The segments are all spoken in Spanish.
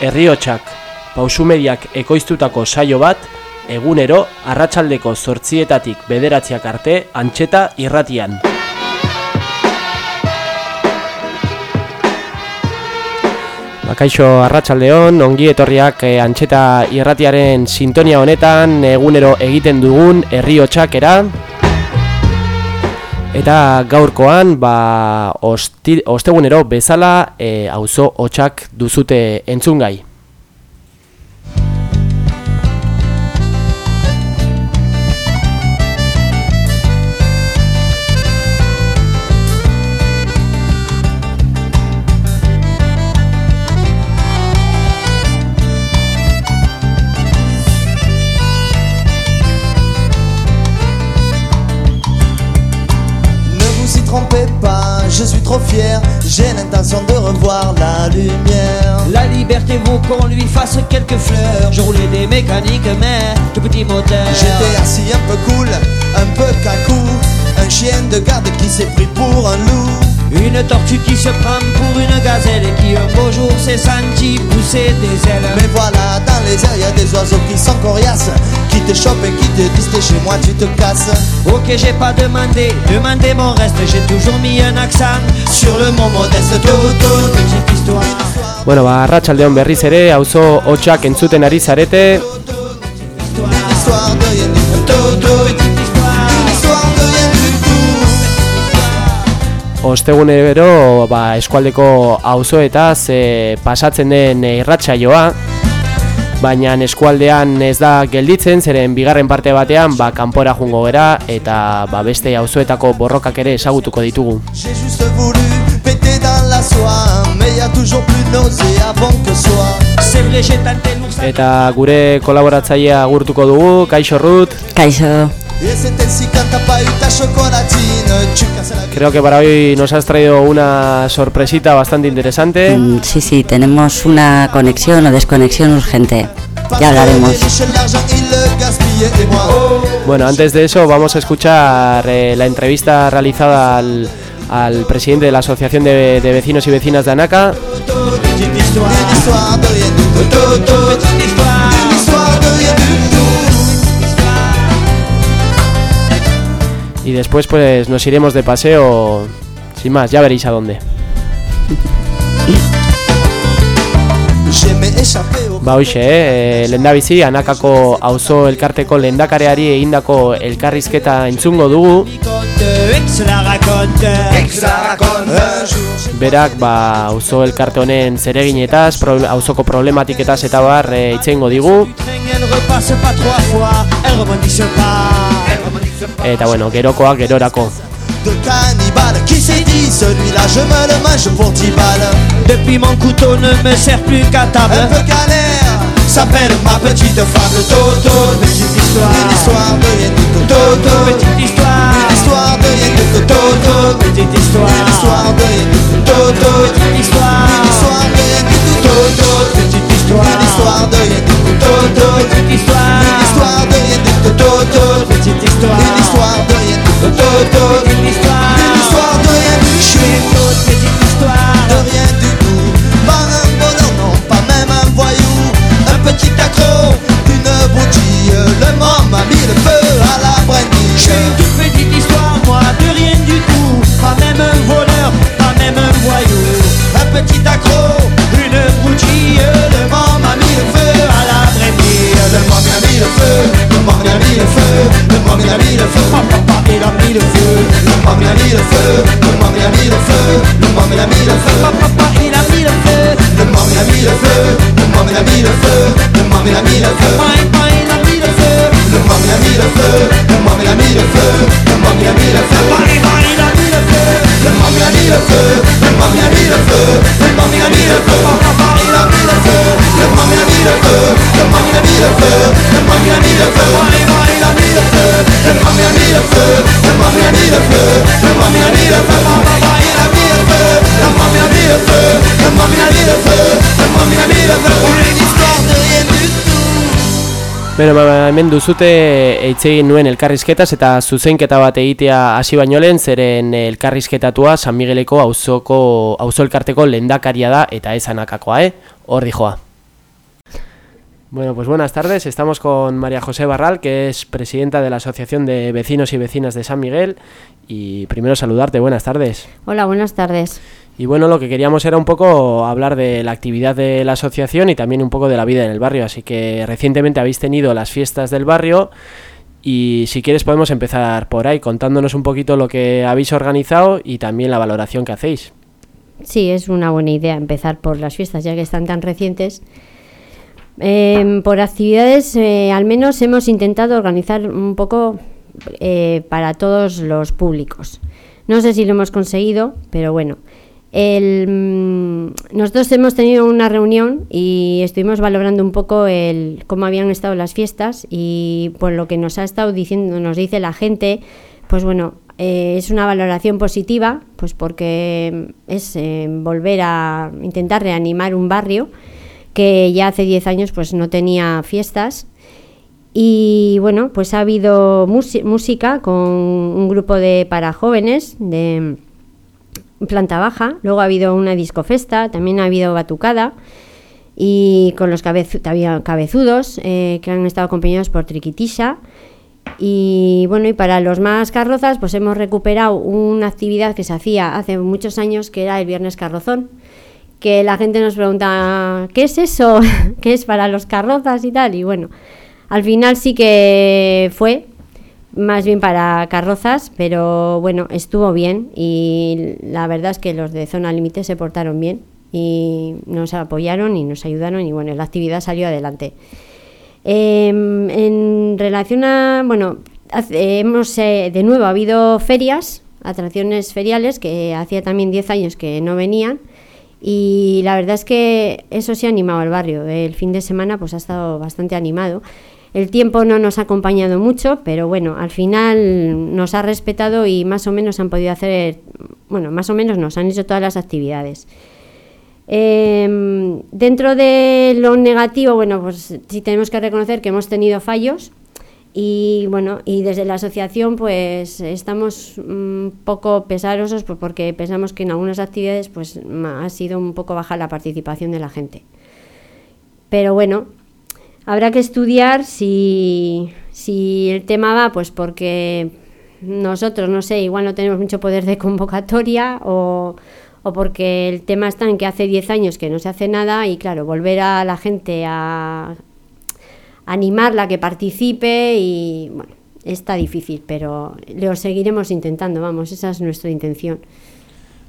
Herriotsak, pausumediak ekoiztutako saio bat, egunero, arratsaldeko zortzietatik bederatziak arte, antxeta irratian. Bakaixo arratsaldeon ongi etorriak eh, antxeta irratiaren sintonia honetan egunero egiten dugun herriotsak era. Eta gaurkoan, ba, ostegunero bezala, e, auzo hotxak duzute entzungai. Trop fier, j'ai l'intention de revoir la lumière. La liberté vaut qu'on lui fasse quelques fleurs. Je roulais des mécaniques, mais tout petit moteur. J'étais assis un peu cool, un peu cacou, un chien de garde qui s'est pris pour un loup. Une tortue qui se prend pour une gazelle et qui un beau jour s'est senti pousser des ailes. Mais voilà, dans les airs, y a des oiseaux qui sont coriaces, qui te chopent et qui te disent t'es chez moi, tu te casses. Ok, j'ai pas demandé, demandé mon reste, j'ai toujours mis un accent sur le mot modeste. Toto, petite histoire. Bueno, ba, arratsaldeon berriz ere, auzo hotxak entzuten ari zarete. Une histoire de ostegunero ba, eskualdeko auzoetaz e, pasatzen den eh, irratsaioa baina eskualdean ez da gelditzen zeren bigarren parte batean ba kanpora jungo gera eta ba, beste auzoetako borrokak ere ezagutuko ditugu Eta gure kolaboratzailea agurtuko dugu, Kaixo Ruth. Kaixo. Ez eta sikanta paita. Creo que para hoy nos has traído una sorpresita bastante interesante. Mm, sí, sí, tenemos una conexión o desconexión urgente. Ya hablaremos. Bueno, antes de eso vamos a escuchar eh, la entrevista realizada al, al presidente de la Asociación de, de Vecinos y Vecinas de Anaca. Y después pues nos iremos de paseo, sin más, ya veréis a dónde. Ba hoxe, eh, lendabizi, Anakako auzo elkarteko lendakareari egindako elkarrizketa entzungo dugu. Berak, ba, auzo elkarte honen zereginetaz, pro, auzoko problematiketaz eta bar eh, hitz egingo digu. Eta bueno, gerokoak gerorako. de cannibale qui s'est dit celui-là je me le mange pour 10 balles. Depuis mon couteau ne me sert plus qu'à table. Un peu galère, s'appelle ma petite fable Toto. Petite histoire. Une histoire de Beno, ba, hemen duzute egin nuen elkarrizketaz eta zuzenketa bat egitea hasi baino lehen zeren elkarrizketatua San Migueleko auzoko auzo elkarteko lendakaria da eta ez anakakoa, eh? Hor dijoa. Bueno, pues buenas tardes. Estamos con María José Barral, que es presidenta de la Asociación de Vecinos y Vecinas de San Miguel. Y primero saludarte, buenas tardes. Hola, buenas tardes. Y bueno, lo que queríamos era un poco hablar de la actividad de la asociación y también un poco de la vida en el barrio. Así que recientemente habéis tenido las fiestas del barrio y si quieres podemos empezar por ahí contándonos un poquito lo que habéis organizado y también la valoración que hacéis. Sí, es una buena idea empezar por las fiestas, ya que están tan recientes. Eh, por actividades, eh, al menos hemos intentado organizar un poco eh, para todos los públicos. No sé si lo hemos conseguido, pero bueno. Mm, nosotros hemos tenido una reunión y estuvimos valorando un poco el cómo habían estado las fiestas y por lo que nos ha estado diciendo, nos dice la gente, pues bueno, eh, es una valoración positiva, pues porque es eh, volver a intentar reanimar un barrio que ya hace 10 años pues no tenía fiestas. Y bueno, pues ha habido música con un grupo de para jóvenes de planta baja, luego ha habido una discofesta, también ha habido batucada y con los había cabezudos eh, que han estado acompañados por Triquitisha y bueno, y para los más carrozas, pues hemos recuperado una actividad que se hacía hace muchos años, que era el Viernes Carrozón, que la gente nos pregunta, ¿qué es eso? ¿Qué es para los carrozas y tal? Y bueno, al final sí que fue más bien para carrozas, pero bueno, estuvo bien y la verdad es que los de Zona Límite se portaron bien y nos apoyaron y nos ayudaron y bueno, la actividad salió adelante. Em, en relación a, bueno, hemos eh, de nuevo ha habido ferias, atracciones feriales que hacía también 10 años que no venían y la verdad es que eso sí ha animado al barrio. El fin de semana pues ha estado bastante animado. El tiempo no nos ha acompañado mucho, pero bueno, al final nos ha respetado y más o menos han podido hacer, bueno, más o menos nos han hecho todas las actividades. Em, dentro de lo negativo, bueno, pues sí tenemos que reconocer que hemos tenido fallos y bueno, y desde la asociación pues estamos un poco pesarosos porque pensamos que en algunas actividades pues ha sido un poco baja la participación de la gente. Pero bueno, habrá que estudiar si, si el tema va, pues porque nosotros, no sé, igual no tenemos mucho poder de convocatoria o, o porque el tema está en que hace 10 años que no se hace nada y claro, volver a la gente a animarla a que participe y bueno, está difícil, pero lo seguiremos intentando, vamos, esa es nuestra intención.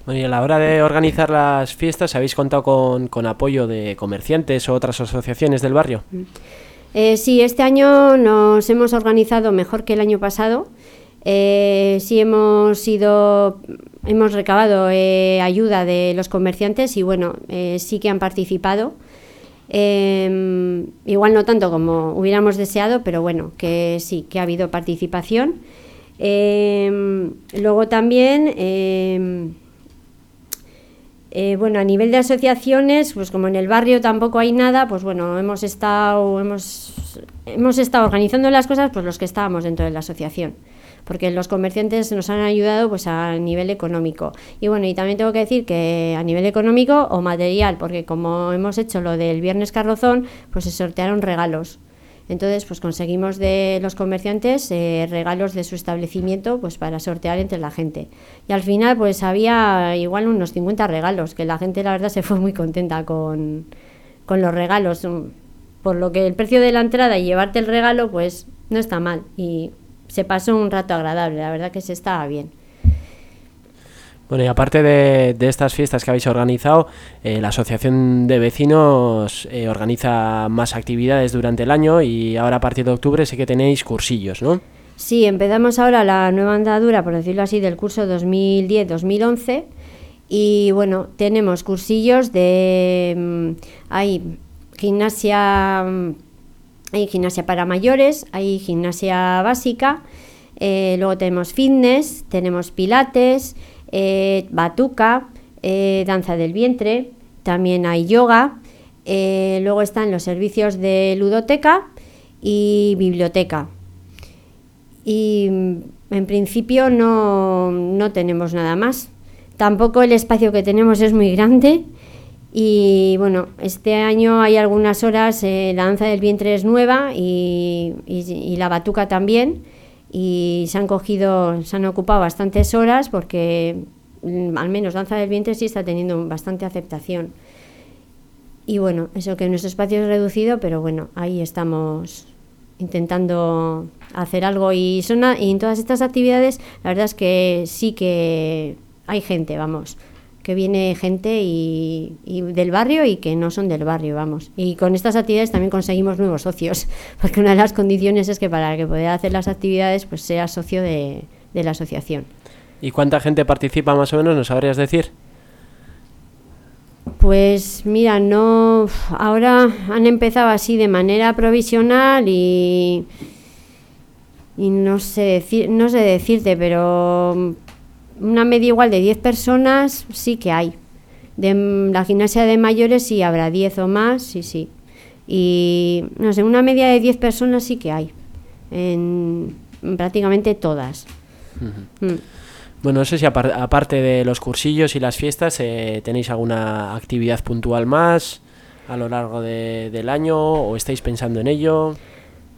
Bueno, y a la hora de organizar las fiestas, ¿habéis contado con, con apoyo de comerciantes o otras asociaciones del barrio? Eh, sí, este año nos hemos organizado mejor que el año pasado. Eh, sí hemos sido, hemos recabado eh, ayuda de los comerciantes y bueno, eh, sí que han participado. Eh, igual no tanto como hubiéramos deseado, pero bueno, que sí, que ha habido participación. Eh, luego también, eh, bueno, a nivel de asociaciones, pues como en el barrio tampoco hay nada, pues bueno, hemos estado, hemos, hemos estado organizando las cosas, pues los que estábamos dentro de la asociación, porque los comerciantes nos han ayudado pues a nivel económico. Y bueno, y también tengo que decir que a nivel económico o material, porque como hemos hecho lo del viernes carrozón, pues se sortearon regalos. Entonces, pues conseguimos de los comerciantes eh, regalos de su establecimiento pues para sortear entre la gente. Y al final, pues había igual unos 50 regalos, que la gente la verdad se fue muy contenta con, con los regalos. Mm, Por lo que el precio de la entrada y llevarte el regalo, pues no está mal. Y se pasó un rato agradable, la verdad que se estaba bien. Bueno, y aparte de, estas fiestas que habéis organizado, eh, la Asociación de Vecinos eh, organiza más actividades durante el año y ahora a partir de octubre sé que tenéis cursillos, ¿no? Sí, empezamos ahora la nueva andadura, por decirlo así, del curso 2010-2011 y bueno, tenemos cursillos de... mm, hay gimnasia, mm, hay gimnasia para mayores, hay gimnasia básica, eh, luego tenemos fitness, tenemos pilates, eh, batuca, eh, danza del vientre, también hay yoga, eh, luego están los servicios de ludoteca y biblioteca. Y mm, en principio no, no tenemos nada más. Tampoco el espacio que tenemos es muy grande Y bueno, este año hay algunas horas, eh, la danza del vientre es nueva y, y- y la batuca también. Y se han cogido, se han ocupado bastantes horas porque mm, al menos danza del vientre sí está teniendo bastante aceptación. Y bueno, eso que nuestro espacio es reducido, pero bueno, ahí estamos intentando hacer algo. Y, son y en todas estas actividades, la verdad es que sí que hay gente, vamos, que viene gente y, y del barrio y que no son del barrio, vamos. Y con estas actividades también conseguimos nuevos socios, porque una de las condiciones es que para que pueda hacer las actividades, pues sea socio de, de la asociación. ¿Y cuánta gente participa más o menos? ¿Nos sabrías decir? Pues mira, no. Ahora han empezado así de manera provisional y. Y no sé, decir, no sé decirte, pero una media igual de 10 personas sí que hay. De la gimnasia de mayores sí habrá 10 o más, sí, sí. Y no sé, una media de 10 personas sí que hay. En prácticamente todas. Mm. Bueno, no sé si apar- aparte de los cursillos y las fiestas, eh, tenéis alguna actividad puntual más a lo largo de- del año o estáis pensando en ello.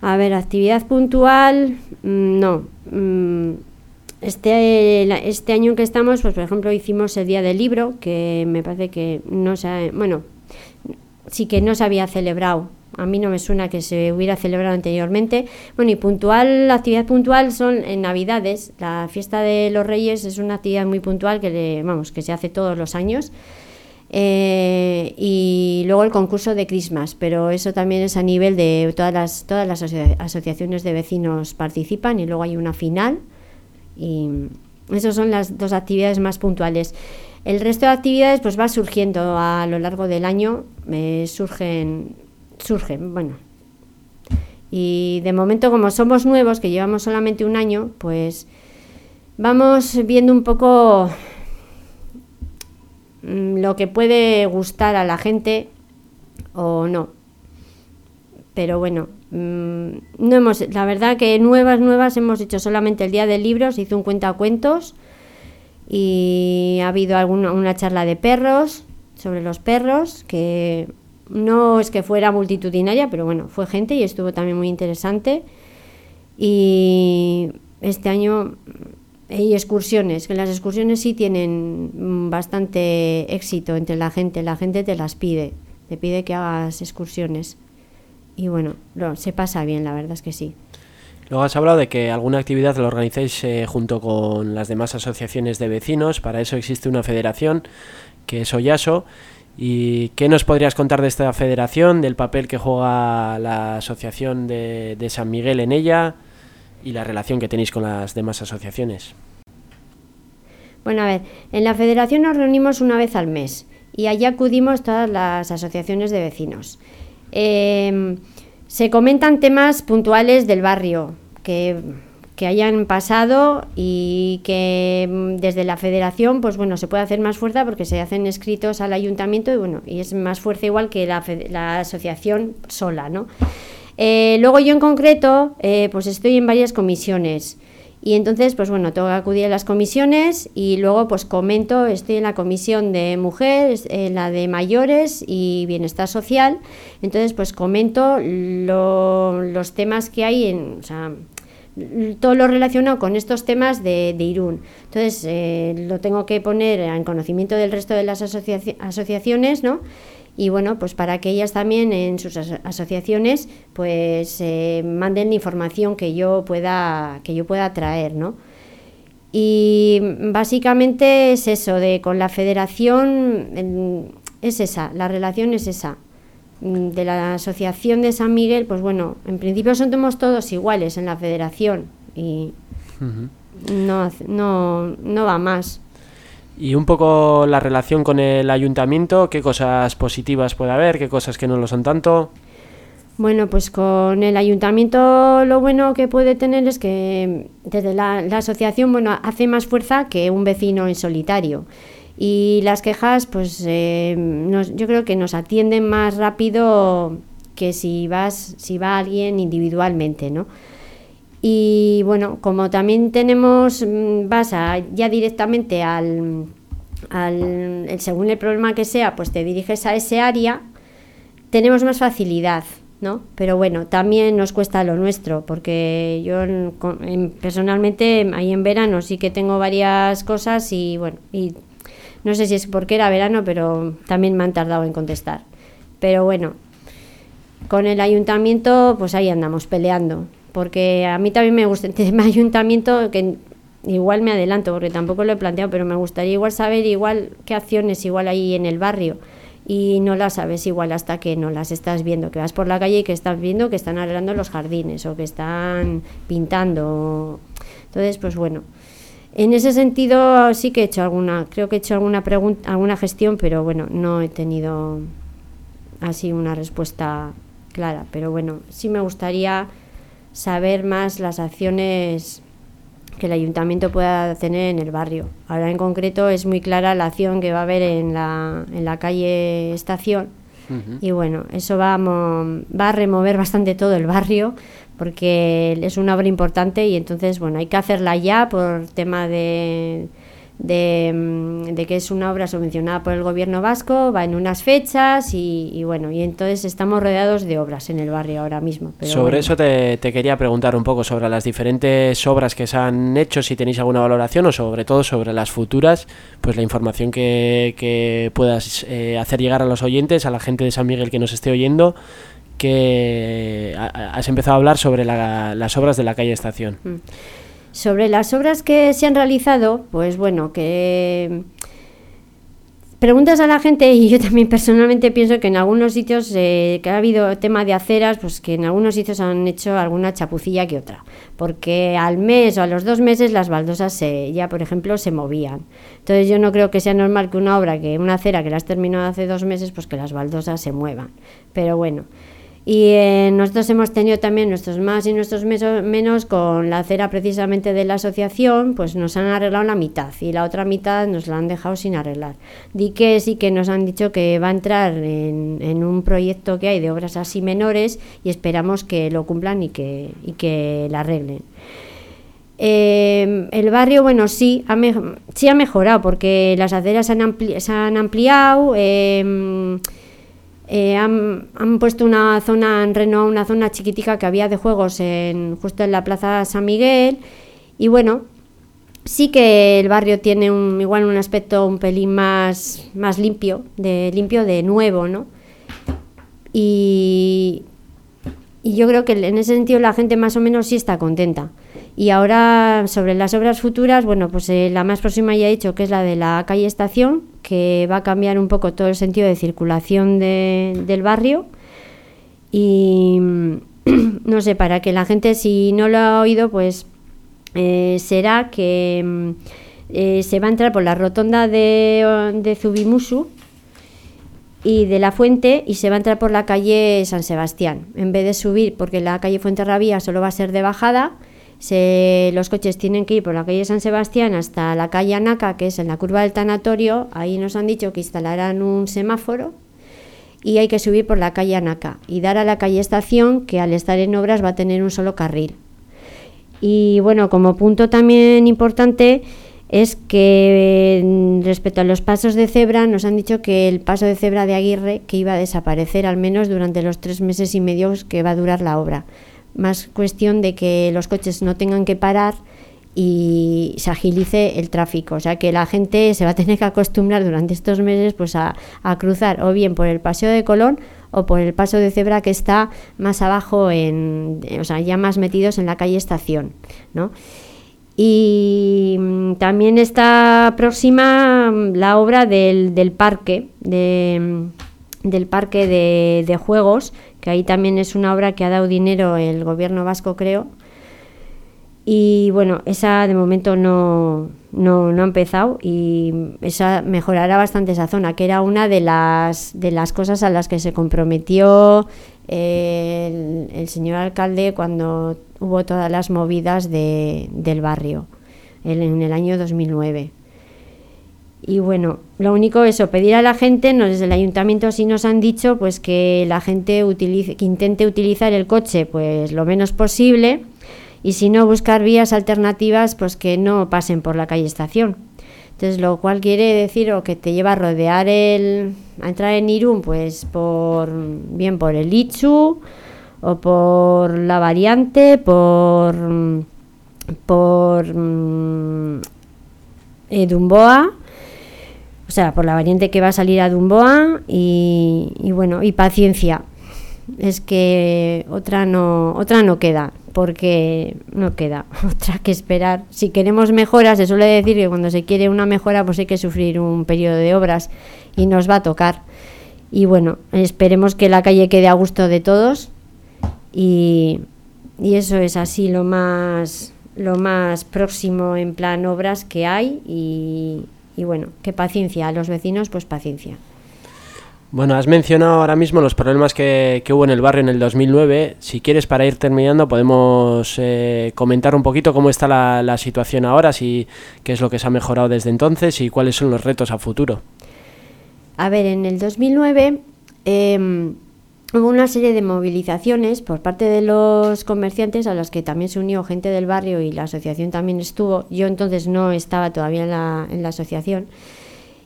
A ver, actividad puntual, mm, no. Mm, Este, este año que estamos, pues por ejemplo hicimos el Día del Libro, que me parece que no se bueno, sí que no se había celebrado. A mí no me suena que se hubiera celebrado anteriormente. Bueno, y puntual, la actividad puntual son en Navidades. La fiesta de los Reyes es una actividad muy puntual que, le- vamos, que se hace todos los años. Eh, y luego el concurso de Christmas, pero eso también es a nivel de todas las, todas las asocia- asociaciones de vecinos participan y luego hay una final. Y esas son las dos actividades más puntuales. El resto de actividades pues va surgiendo a lo largo del año, eh, surgen, surgen, bueno. Y de momento como somos nuevos, que llevamos solamente un año, pues vamos viendo un poco mm, lo que puede gustar a la gente o no. Pero bueno, mm, no hemos, la verdad que nuevas, nuevas hemos hecho solamente el día del libro, se hizo un cuentacuentos y ha habido alguna una charla de perros sobre los perros que no es que fuera multitudinaria, pero bueno, fue gente y estuvo también muy interesante. Y este año hay excursiones, que las excursiones sí tienen bastante éxito entre la gente, la gente te las pide, te pide que hagas excursiones. Y bueno, lo- se pasa bien, la verdad es que sí. Luego has hablado de que alguna actividad la organizáis eh, junto con las demás asociaciones de vecinos. Para eso existe una federación que es Oyaso. ¿Y qué nos podrías contar de esta federación, del papel que juega la asociación de, de San Miguel en ella y la relación que tenéis con las demás asociaciones? Bueno, a ver, en la federación nos reunimos una vez al mes y allí acudimos todas las asociaciones de vecinos. Eh, se comentan temas puntuales del barrio que, que hayan pasado y que mm, desde la federación, pues bueno, se puede hacer más fuerza porque se hacen escritos al ayuntamiento y bueno, y es más fuerza igual que la, la asociación sola, ¿no? Eh, luego yo en concreto, eh, pues estoy en varias comisiones. Y entonces, pues bueno, tengo que acudir a las comisiones y luego pues comento, estoy en la comisión de mujeres, en la de mayores y bienestar social. Entonces, pues comento lo- los temas que hay en, o sea, todo lo relacionado con estos temas de, de Irún. Entonces, eh, lo tengo que poner en conocimiento del resto de las asociaci- asociaciones, ¿no? Y bueno, pues para que ellas también en sus aso- asociaciones pues eh, manden la información que yo pueda que yo pueda traer, ¿no? Y básicamente es eso, de con la federación es esa, la relación es esa. Mm, De la asociación de San Miguel, pues bueno, en principio somos todos iguales en la federación y no, hace- no, no va más. Y un poco la relación con el ayuntamiento, qué cosas positivas puede haber, qué cosas que no lo son tanto. Bueno, pues con el ayuntamiento lo bueno que puede tener es que desde la, asociación bueno, hace más fuerza que un vecino en solitario. Y las quejas, pues eh, nos- yo creo que nos atienden más rápido que si vas, si va alguien individualmente, ¿no? Y bueno, como también tenemos, mm, vas a- ya directamente al, al, según el problema que sea, pues te diriges a ese área, tenemos más facilidad, ¿no? Pero bueno, también nos cuesta lo nuestro, porque yo personalmente ahí en verano sí que tengo varias cosas y bueno, y no sé si es porque era verano, pero también me han tardado en contestar. Pero bueno, con el ayuntamiento, pues ahí andamos peleando. Porque a mí también me gusta el ayuntamiento, que igual me adelanto, porque tampoco lo he planteado, pero me gustaría igual saber igual qué acciones igual hay en el barrio. Y no las sabes igual hasta que no las estás viendo, que vas por la calle y que estás viendo que están arreglando los jardines o que están pintando. Entonces, pues bueno, en ese sentido sí que he hecho alguna, creo que he hecho alguna pregunta, alguna gestión, pero bueno, no he tenido así una respuesta clara. Pero bueno, sí me gustaría saber más las acciones que el ayuntamiento pueda tener en el barrio. Ahora en concreto es muy clara la acción que va a haber en la, en la calle Estación. Y bueno, eso va a, va a remover bastante todo el barrio porque es una obra importante y entonces, bueno, hay que hacerla ya por tema de, de, mm, de que es una obra subvencionada por el gobierno vasco, va en unas fechas y, y bueno, y entonces estamos rodeados de obras en el barrio ahora mismo. pero sobre bueno. eso te, te quería preguntar un poco sobre las diferentes obras que se han hecho, si tenéis alguna valoración o sobre todo sobre las futuras, pues la información que, que puedas eh, hacer llegar a los oyentes, a la gente de San Miguel que nos esté oyendo, que ha- ha- has empezado a hablar sobre la- las obras de la calle Estación. Sobre las obras que se han realizado, pues bueno, que preguntas a la gente y yo también personalmente pienso que en algunos sitios eh, que ha habido tema de aceras, pues que en algunos sitios han hecho alguna chapucilla que otra, porque al mes o a los dos meses las baldosas se, ya por ejemplo se movían. Entonces yo no creo que sea normal que una obra, que una acera que la has terminado hace dos meses, pues que las baldosas se muevan. Pero bueno. Y eh, nosotros hemos tenido también nuestros más y nuestros menos con la acera precisamente de la asociación, pues nos han arreglado la mitad y la otra mitad nos la han dejado sin arreglar. Di que sí que nos han dicho que va a entrar en, en un proyecto que hay de obras así menores y esperamos que lo cumplan y que, y que la arreglen. Eh, el barrio, bueno, sí ha, sí ha mejorado porque las aceras se han, se han ampliado. eh, eh, han, han puesto una zona en Reno, una zona chiquitica que había de juegos en, justo en la Plaza San Miguel. Y bueno, sí que el barrio tiene un, igual un aspecto un pelín más, más limpio, de limpio de nuevo, ¿no? Y, y yo creo que en ese sentido la gente más o menos sí está contenta. Y ahora sobre las obras futuras, bueno, pues eh, la más próxima ya he dicho que es la de la calle Estación, que va a cambiar un poco todo el sentido de circulación de- del barrio. Y no sé, para que la gente si no lo ha oído, pues eh, será que mm, eh, se va a entrar por la rotonda de, de Zubimusu y de la Fuente y se va a entrar por la calle San Sebastián. En vez de subir, porque la calle Fuenterrabía solo va a ser de bajada, se, los coches tienen que ir por la calle San Sebastián hasta la calle Anaca, que es en la curva del tanatorio. Ahí nos han dicho que instalarán un semáforo y hay que subir por la calle Anaca y dar a la calle Estación, que al estar en obras va a tener un solo carril. Y bueno, como punto también importante es que mm, respecto a los pasos de cebra nos han dicho que el paso de cebra de Aguirre que iba a desaparecer al menos durante los tres meses y medio que va a durar la obra. Más cuestión de que los coches no tengan que parar y se agilice el tráfico. O sea que la gente se va a tener que acostumbrar durante estos meses pues a, cruzar o bien por el paseo de Colón o por el paso de cebra que está más abajo en, o sea, ya más metidos en la calle Estación, ¿no? Y mm, también está próxima mm, la obra del, parque, de, mm, del parque de, de juegos, que ahí también es una obra que ha dado dinero el gobierno vasco, creo. Y bueno, esa de momento no, no, no ha empezado y esa mejorará bastante esa zona, que era una de las, de las cosas a las que se comprometió eh, el, el señor alcalde cuando hubo todas las movidas de, del barrio en, en el año 2009. Y bueno, lo único eso, pedir a la gente, nos, desde el ayuntamiento sí nos han dicho pues que la gente utilice, que intente utilizar el coche pues lo menos posible y si no buscar vías alternativas pues que no pasen por la calle estación. Entonces, lo cual quiere decir o que te lleva a rodear el. a entrar en Irún, pues por. bien por el Itzu, o por la variante, por. por. mm, eh, Dumboa. O sea, por la variante que va a salir a Dumboa y, bueno, y paciencia. Es que otra no, otra no queda, porque no queda otra que esperar. Si queremos mejoras, se suele decir que cuando se quiere una mejora, pues hay que sufrir un periodo de obras y nos va a tocar. Y bueno, esperemos que la calle quede a gusto de todos y, y eso es así lo más lo más próximo en plan obras que hay y, y bueno, que paciencia, a los vecinos pues paciencia. Bueno, has mencionado ahora mismo los problemas que, que hubo en el barrio en el 2009. Si quieres, para ir terminando, podemos eh, comentar un poquito cómo está la, la situación ahora, si qué es lo que se ha mejorado desde entonces y cuáles son los retos a futuro. A ver, en el 2009 eh, hubo una serie de movilizaciones por parte de los comerciantes a las que también se unió gente del barrio y la asociación también estuvo. Yo entonces no estaba todavía en la, en la asociación.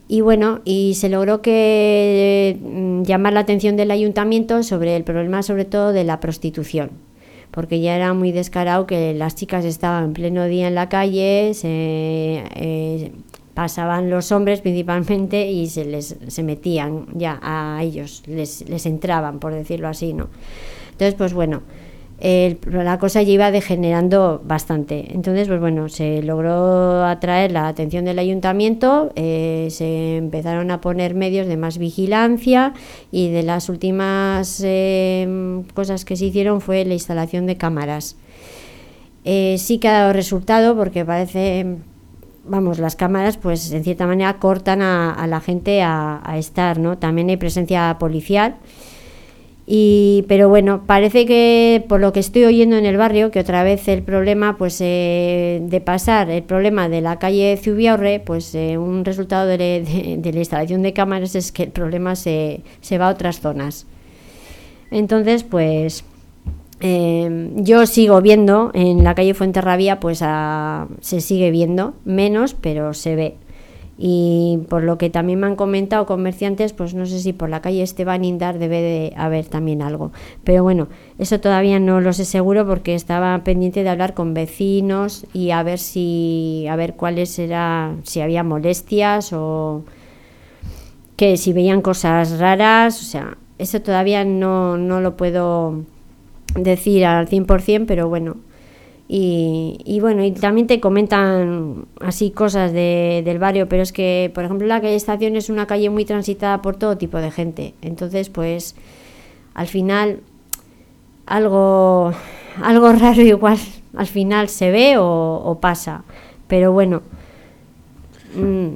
Y bueno, y se logró que mm, llamar la atención del ayuntamiento sobre el problema sobre todo de la prostitución. Porque ya era muy descarado que las chicas estaban en pleno día en la calle, se, eh, pasaban los hombres principalmente y se les se metían ya a ellos, les, les entraban, por decirlo así, ¿no? Entonces, pues bueno, la cosa ya iba degenerando bastante. Entonces, pues bueno, se logró atraer la atención del ayuntamiento, eh, se empezaron a poner medios de más vigilancia y de las últimas eh, cosas que se hicieron fue la instalación de cámaras. Eh, sí que ha dado resultado porque parece, vamos, las cámaras pues en cierta manera cortan a, la gente a, a estar, ¿no? También hay presencia policial. Y, pero bueno, parece que por lo que estoy oyendo en el barrio, que otra vez el problema pues eh, de pasar el problema de la calle Zubiaurre, pues eh, un resultado de- de la instalación de cámaras es que el problema se, se va a otras zonas. Entonces, pues eh, yo sigo viendo en la calle Fuenterrabía, pues a- se sigue viendo, menos, pero se ve. Y por lo que también me han comentado comerciantes, pues no sé si por la calle Esteban Indar debe de haber también algo. Pero bueno, eso todavía no lo sé seguro porque estaba pendiente de hablar con vecinos y a ver si a ver cuáles era si había molestias o que si veían cosas raras, o sea, eso todavía no, no lo puedo decir al 100%, pero bueno. Y, y bueno, y también te comentan así cosas de, del barrio, pero es que, por ejemplo, la calle Estación es una calle muy transitada por todo tipo de gente. Entonces, pues, al final, algo, algo raro igual al final se ve o, pasa. Pero bueno, mm,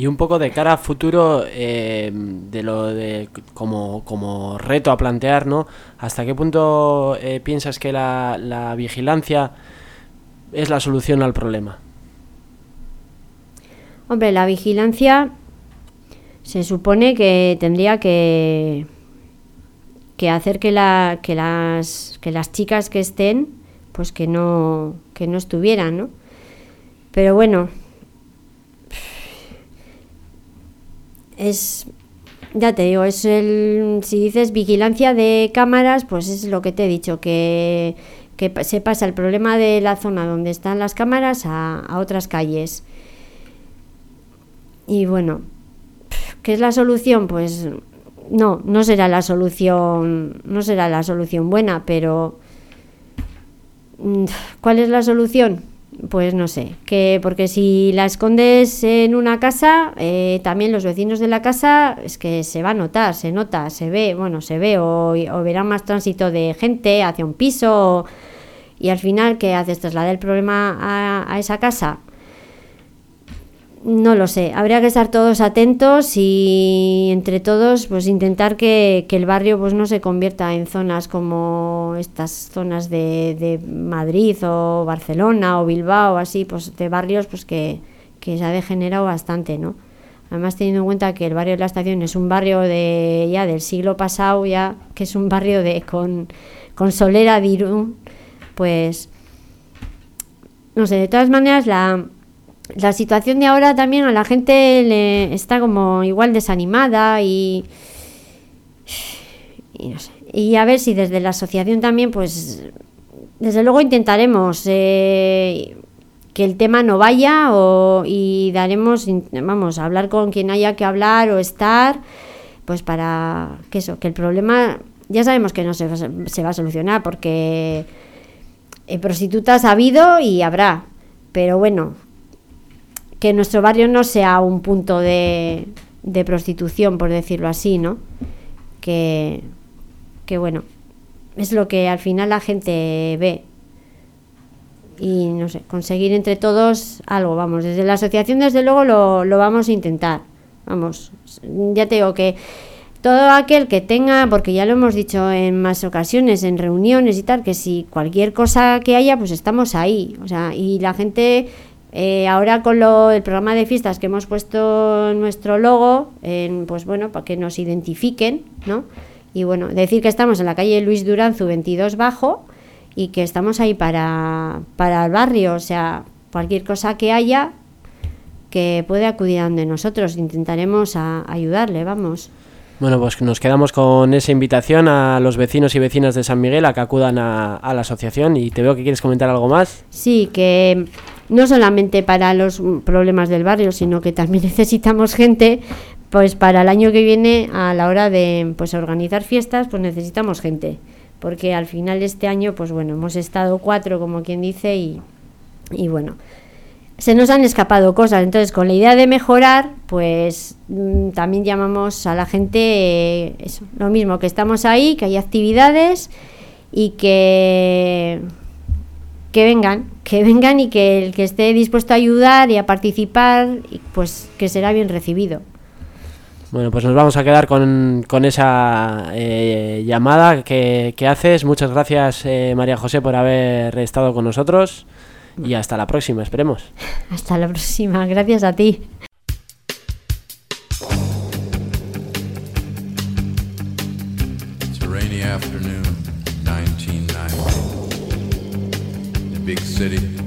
Y un poco de cara a futuro, eh, de lo de como, como reto a plantear, ¿no? ¿Hasta qué punto eh, piensas que la, la vigilancia es la solución al problema? Hombre, la vigilancia se supone que tendría que, que hacer que, la, que, las, que las chicas que estén, pues que no, que no estuvieran, ¿no? Pero bueno, es, ya te digo, es el, si dices vigilancia de cámaras, pues es lo que te he dicho, que, que se pasa el problema de la zona donde están las cámaras a, a otras calles. Y bueno, ¿qué es la solución? Pues no, no será la solución, no será la solución buena, pero mm, ¿cuál es la solución? Pues no sé, que porque si la escondes en una casa, eh, también los vecinos de la casa es que se va a notar, se nota, se ve, bueno, se ve o, o verá más tránsito de gente hacia un piso y al final, ¿qué haces? ¿Trasladar el problema a esa casa? No lo sé, habría que estar todos atentos y entre todos pues intentar que, que el barrio pues no se convierta en zonas como estas zonas de, de Madrid o Barcelona o Bilbao, así, pues de barrios pues que, que se ha degenerado bastante, ¿no? Además teniendo en cuenta que el barrio de la estación es un barrio de ya del siglo pasado, ya que es un barrio de con, con solera de Irún, pues no sé, de todas maneras la, la situación de ahora también a la gente le está como igual desanimada y, y no sé. Y a ver si desde la asociación también, pues, desde luego intentaremos eh, que el tema no vaya o, y daremos, vamos, a hablar con quien haya que hablar o estar, pues para que eso, que el problema ya sabemos que no se, se va a solucionar porque eh, prostitutas ha habido y habrá, pero bueno, que nuestro barrio no sea un punto de, de prostitución, por decirlo así, ¿no? Que, que bueno, es lo que al final la gente ve. Y no sé, conseguir entre todos algo, vamos, desde la asociación desde luego lo, lo vamos a intentar. Vamos, ya te digo que todo aquel que tenga, porque ya lo hemos dicho en más ocasiones, en reuniones y tal, que si cualquier cosa que haya, pues estamos ahí. O sea, y la gente, eh, ahora con lo, el programa de fiestas que hemos puesto nuestro logo, en, pues bueno, para que nos identifiquen, ¿no? Y bueno, decir que estamos en la calle Luis Duranzu 22 Bajo y que estamos ahí para, para el barrio, o sea, cualquier cosa que haya que puede acudir a donde nosotros intentaremos a- ayudarle, vamos. Bueno, pues nos quedamos con esa invitación a los vecinos y vecinas de San Miguel a que acudan a, a la asociación y te veo que quieres comentar algo más. Sí, que no solamente para los problemas del barrio, sino que también necesitamos gente, pues para el año que viene a la hora de pues organizar fiestas, pues necesitamos gente, porque al final de este año, pues bueno, hemos estado cuatro, como quien dice, y, y bueno, se nos han escapado cosas. Entonces, con la idea de mejorar, pues mm, también llamamos a la gente eh, eso, lo mismo, que estamos ahí, que hay actividades y que que vengan, que vengan y que el que esté dispuesto a ayudar y a participar, pues que será bien recibido. Bueno, pues nos vamos a quedar con, con esa eh, llamada que, que haces. Muchas gracias, eh, María José, por haber estado con nosotros. Y hasta la próxima, esperemos. Hasta la próxima, gracias a ti. City.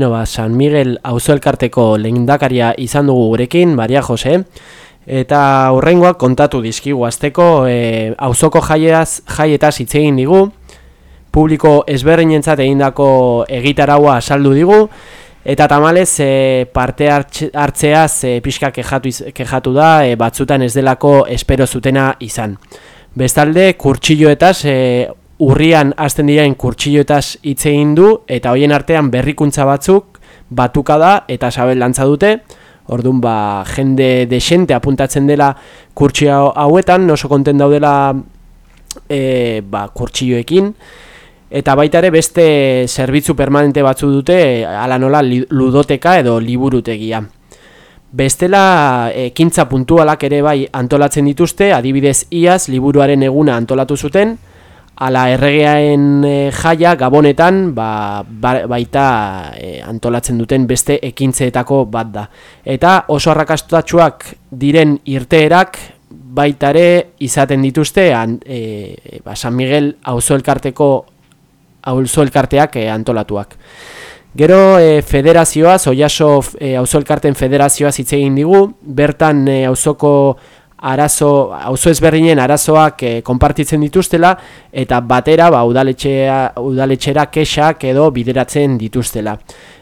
Beno, ba, San Miguel auzo elkarteko lehendakaria izan dugu gurekin, Maria Jose, eta horrengoak kontatu dizkigu azteko e, auzoko jaietaz, jaietaz hitz egin digu, publiko ezberdinentzat egindako egitaraua saldu digu, eta tamalez e, parte hartzeaz e, pixka kejatu, kejatu da, e, batzutan ez delako espero zutena izan. Bestalde, kurtsilloetaz, e, urrian hasten diren kurtsilloetaz hitz egin du, eta hoien artean berrikuntza batzuk batuka da eta sabel lantza dute, Orduan ba, jende desente apuntatzen dela kurtsio hauetan, oso konten daudela e, ba, kurtsioekin, eta baita ere beste zerbitzu permanente batzu dute, ala nola ludoteka edo liburutegia. Bestela ekintza puntualak ere bai antolatzen dituzte, adibidez iaz liburuaren eguna antolatu zuten, ala erregeaen e, jaia gabonetan ba, ba- baita e, antolatzen duten beste ekintzeetako bat da. Eta oso arrakastatsuak diren irteerak baita ere izaten dituzte an, e, ba, San Miguel auzo elkarteko e, antolatuak. Gero e, federazioaz, Oiaso e, auzo federazioaz hitz egin digu, bertan e, auzoko arazo, auzo ezberdinen arazoak e, konpartitzen dituztela eta batera ba, udaletxea, udaletxera kexak edo bideratzen dituztela.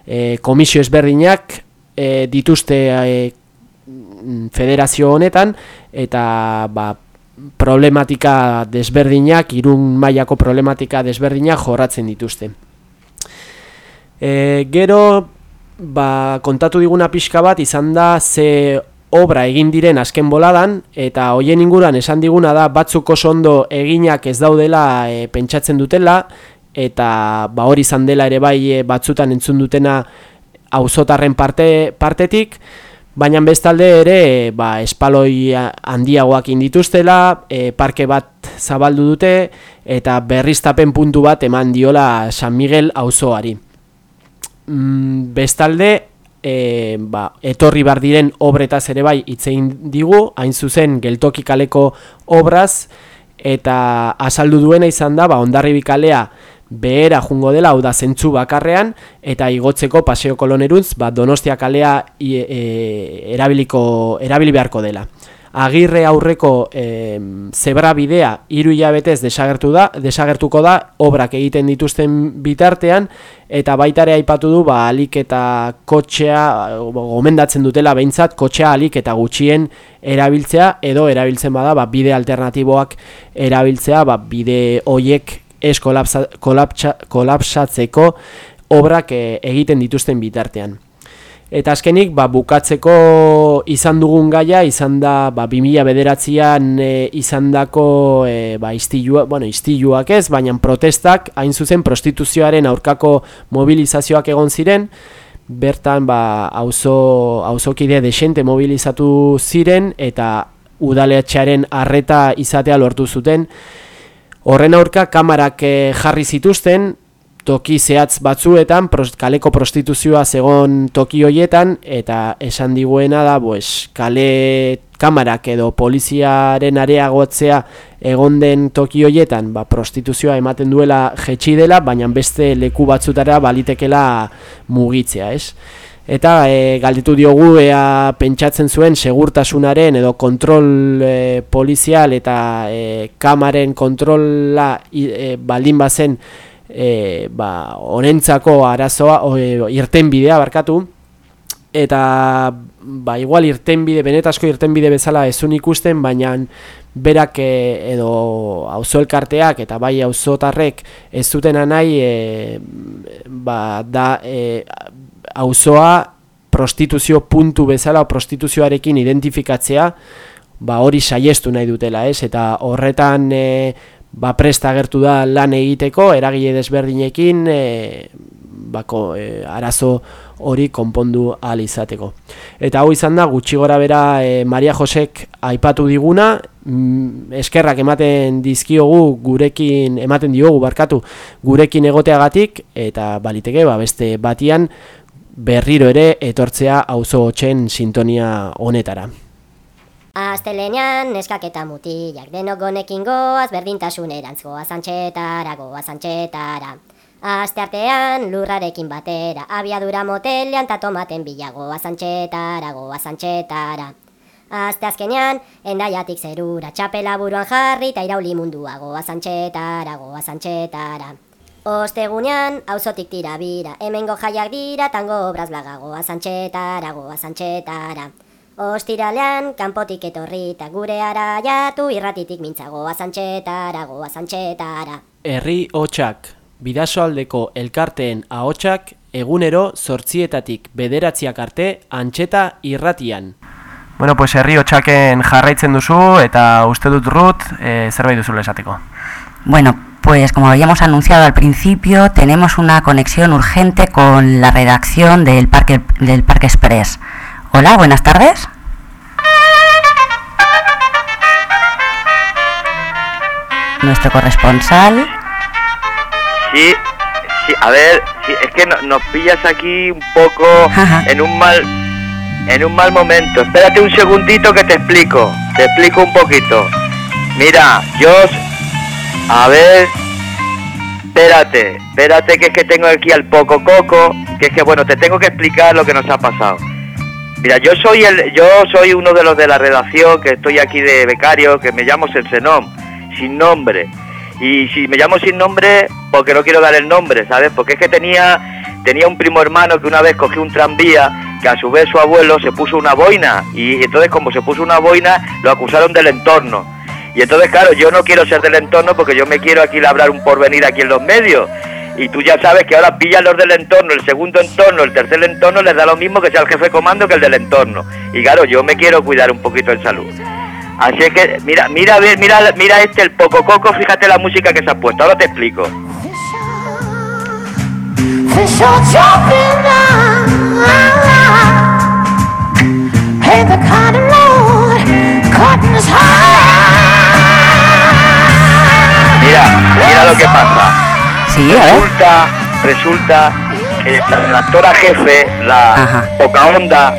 E, komisio ezberdinak e, dituzte e, federazio honetan eta ba, problematika desberdinak, irun mailako problematika desberdinak jorratzen dituzte. E, gero, ba, kontatu diguna pixka bat izan da ze obra egin diren azken boladan eta hoien inguruan esan diguna da batzuk oso ondo eginak ez daudela e, pentsatzen dutela eta ba hori izan dela ere bai e, batzutan entzun dutena auzotarren parte, partetik baina bestalde ere e, ba, espaloi handiagoak indituztela, e, parke bat zabaldu dute eta berriztapen puntu bat eman diola San Miguel auzoari. Mm, bestalde, e, ba, etorri bar diren obretaz ere bai hitzein digu, hain zuzen geltoki kaleko obraz, eta azaldu duena izan da, ba, ondarribi kalea behera jungo dela, hau da zentzu bakarrean, eta igotzeko paseo koloneruntz, ba, donostia kalea i, e, erabiliko, erabili beharko dela. Agirre aurreko e, zebra bidea hiru hilabetez desagertu da, desagertuko da obrak egiten dituzten bitartean eta baita ere aipatu du ba alik eta kotxea gomendatzen dutela behintzat kotxea alik eta gutxien erabiltzea edo erabiltzen bada ba, bide alternatiboak erabiltzea ba, bide hoiek ez kolapsa, kolapsa, kolapsatzeko obrak e, egiten dituzten bitartean. Eta azkenik, ba, bukatzeko izan dugun gaia, izan da, ba, 2000 bederatzean e, izan dako, e, ba, istilua, bueno, istiluak ez, baina protestak, hain zuzen prostituzioaren aurkako mobilizazioak egon ziren, bertan, ba, auzo, auzokide desente mobilizatu ziren, eta udaletxearen arreta izatea lortu zuten, Horren aurka kamarak eh, jarri zituzten toki zehatz batzuetan pros, kaleko prostituzioa zegon toki hoietan eta esan diguena da pues, kale kamarak edo poliziaren areagotzea egon den toki hoietan ba, prostituzioa ematen duela jetxi dela, baina beste leku batzutara balitekela mugitzea, ez? Eta e, galdetu diogu ea pentsatzen zuen segurtasunaren edo kontrol e, polizial eta e, kamaren kontrola e, baldin bazen e, ba, onentzako arazoa, o, e, irtenbidea barkatu, eta ba, igual irtenbide, benetazko irtenbide bezala ezun ikusten, baina berak e, edo auzo elkarteak eta bai auzotarrek ez zutena nahi e, ba, da e, auzoa prostituzio puntu bezala prostituzioarekin identifikatzea ba hori saiestu nahi dutela, ez? Eta horretan e, ba presta agertu da lan egiteko eragile desberdinekin e, bako e, arazo hori konpondu ahal izateko. Eta hau izan da gutxi gora bera e, Maria Josek aipatu diguna, mm, eskerrak ematen dizkiogu gurekin ematen diogu barkatu gurekin egoteagatik eta baliteke ba beste batian berriro ere etortzea auzo hotzen sintonia honetara. Astelenean neskak eta mutilak denok gonekin goaz berdintasunerantz goaz antxetara, goaz antxetara. Aste artean lurrarekin batera, abiadura motelean ta tomaten bilagoa zantxetara, goa zantxetara. Aste azkenean, endaiatik zerura, txapela buruan jarri eta irauli mundua, goa zantxetara, goa zantxetara. Ostegunean, auzotik tira bira, hemengo jaiak dira, tango obraz blaga, goa zantxetara, goa zantxetara. Ostiralean, kanpotik etorrita, gure araiatu, irratitik mintza, goa zantxetara, goa zantxetara. Herri hotxak, bidasoaldeko elkarteen ahotsak egunero zortzietatik bederatziak arte antxeta irratian. Bueno, pues herri hotxaken jarraitzen duzu eta uste dut Ruth e, zerbait duzula esateko. Bueno, pues como habíamos anunciado al principio, tenemos una conexión urgente con la redacción del Parque, del Parque Express. Hola, buenas tardes. Nuestro corresponsal. Sí, sí, a ver, sí, es que no- nos pillas aquí un poco Ajá. en un mal en un mal momento. Espérate un segundito que te explico. Te explico un poquito. Mira, yo a ver, espérate, espérate que es que tengo aquí al poco coco, que es que bueno, te tengo que explicar lo que nos ha pasado. Mira, yo soy el yo soy uno de los de la redacción que estoy aquí de becario, que me llamo Sensenom, sin nombre. Y si me llamo sin nombre, porque no quiero dar el nombre, ¿sabes? Porque es que tenía tenía un primo hermano que una vez cogió un tranvía, que a su vez su abuelo se puso una boina y entonces como se puso una boina lo acusaron del entorno. Y entonces claro, yo no quiero ser del entorno porque yo me quiero aquí labrar un porvenir aquí en los medios. Y tú ya sabes que ahora pillan los del entorno, el segundo entorno, el tercer entorno, les da lo mismo que sea el jefe de comando que el del entorno. Y claro, yo me quiero cuidar un poquito en salud. Así es que, mira, mira, a mira, mira este, el Poco Coco, fíjate la música que se ha puesto, ahora te explico. Mira, mira lo que pasa. Sí, a ver. Resulta, resulta que la redactora jefe, la Ajá. Pocahonda,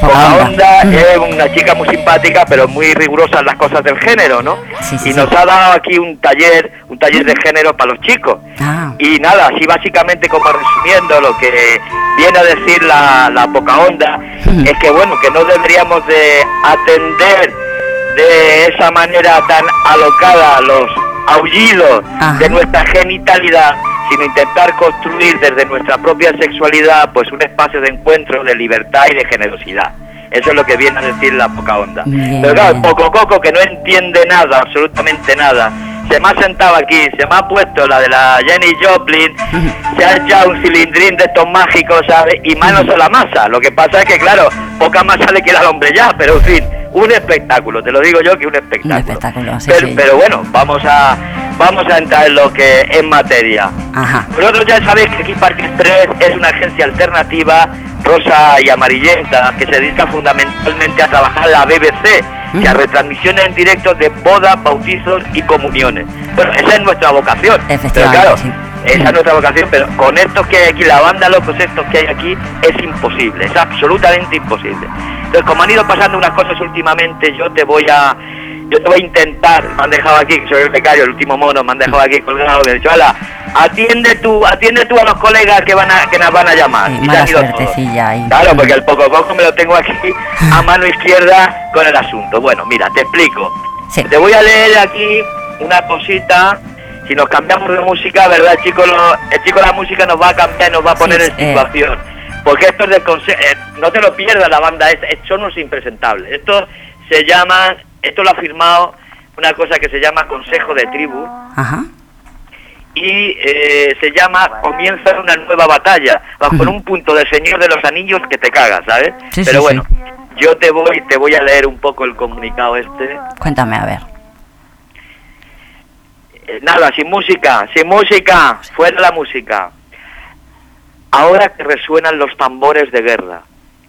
Pocahonda. Pocahonda Ujú. es una chica muy simpática, pero muy rigurosa en las cosas del género, ¿no? Sí, sí, y sí. nos ha dado aquí un taller, un taller de género para los chicos. Ah, Y nada, así básicamente como resumiendo lo que viene a decir la, la Pocahonda, Ujú. es que bueno, que no deberíamos de atender de esa manera tan alocada los aullidos Ajá. de nuestra genitalidad, sino intentar construir desde nuestra propia sexualidad pues un espacio de encuentro, de libertad y de generosidad. Eso es lo que viene a decir la Pocahonda. Bien, Pero claro, el. Poco Coco que no entiende nada, absolutamente nada, se me ha sentado aquí, se me ha puesto la de la Jenny Joplin, se ha echado un cilindrín de estos mágicos, ¿sabes? Y manos a la masa. Lo que pasa es que, claro, poca masa le queda al hombre ya, pero en fin, un espectáculo, te lo digo yo que un espectáculo. Un espectáculo, sí, pero, sí. pero bueno, vamos a vamos a entrar en lo que es materia. ajá. Vosotros ya sabéis que aquí Parque Express es una agencia alternativa rosa y amarillenta que se dedica fundamentalmente a trabajar la BBC y a retransmisiones en directo de bodas, bautizos y comuniones. Bueno, esa es nuestra vocación. Pero claro, sí. esa es nuestra vocación, pero con estos que hay aquí, la banda locos estos que hay aquí, es imposible, es absolutamente imposible. Entonces, como han ido pasando unas cosas últimamente, yo te voy a yo te voy a intentar, me han dejado aquí, soy el becario, el último mono, me han dejado aquí colgado, me han dicho, "Hala, atiende tú, atiende tú a los colegas que van a, que nos van a llamar. Sí, mala ahí. Claro, porque el poco coco me lo tengo aquí a mano izquierda con el asunto. Bueno, mira, te explico. Sí. Te voy a leer aquí una cosita. Si nos cambiamos de música, ¿verdad, chico? Lo- el chico la música nos va a cambiar, nos va a poner Sí, en eh. situación. Porque esto es del consejo. no te lo pierdas la banda, es- son unos impresentables. Esto se llama, esto lo ha firmado una cosa que se llama Consejo de Tribu Ajá. Y eh, se llama Comienza una nueva batalla, bajo un punto de Señor de los Anillos que te cagas, ¿sabes? Sí, Pero sí, bueno, yo te voy, te voy a leer un poco el comunicado este. Cuéntame, a ver. Eh, nada, sin música, sin música, fuera la música. Ahora que resuenan los tambores de guerra,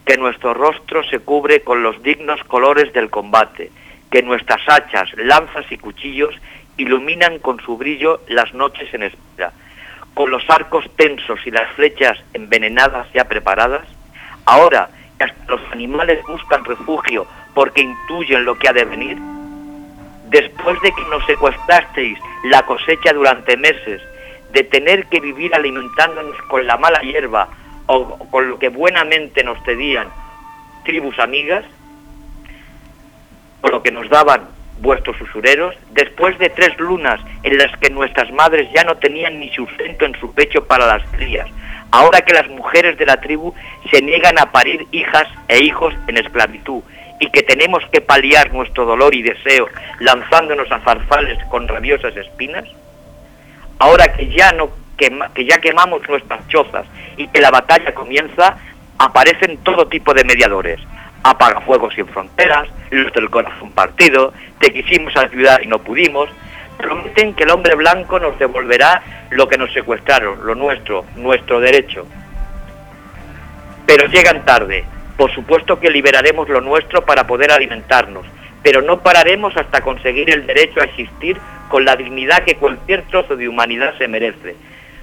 que nuestro rostro se cubre con los dignos colores del combate, que nuestras hachas, lanzas y cuchillos iluminan con su brillo las noches en espera, con los arcos tensos y las flechas envenenadas ya preparadas, ahora que hasta los animales buscan refugio porque intuyen lo que ha de venir, después de que nos secuestrasteis la cosecha durante meses, de tener que vivir alimentándonos con la mala hierba o con lo que buenamente nos cedían tribus amigas, o lo que nos daban vuestros usureros, después de tres lunas en las que nuestras madres ya no tenían ni sustento en su pecho para las crías, ahora que las mujeres de la tribu se niegan a parir hijas e hijos en esclavitud y que tenemos que paliar nuestro dolor y deseo lanzándonos a zarzales con rabiosas espinas, ahora que ya no que ya quemamos nuestras chozas y que la batalla comienza, aparecen todo tipo de mediadores. Apagafuegos sin fronteras, los del corazón partido, te quisimos ayudar y no pudimos. Prometen que el hombre blanco nos devolverá lo que nos secuestraron, lo nuestro, nuestro derecho. Pero llegan tarde. Por supuesto que liberaremos lo nuestro para poder alimentarnos, pero no pararemos hasta conseguir el derecho a existir con la dignidad que cualquier trozo de humanidad se merece.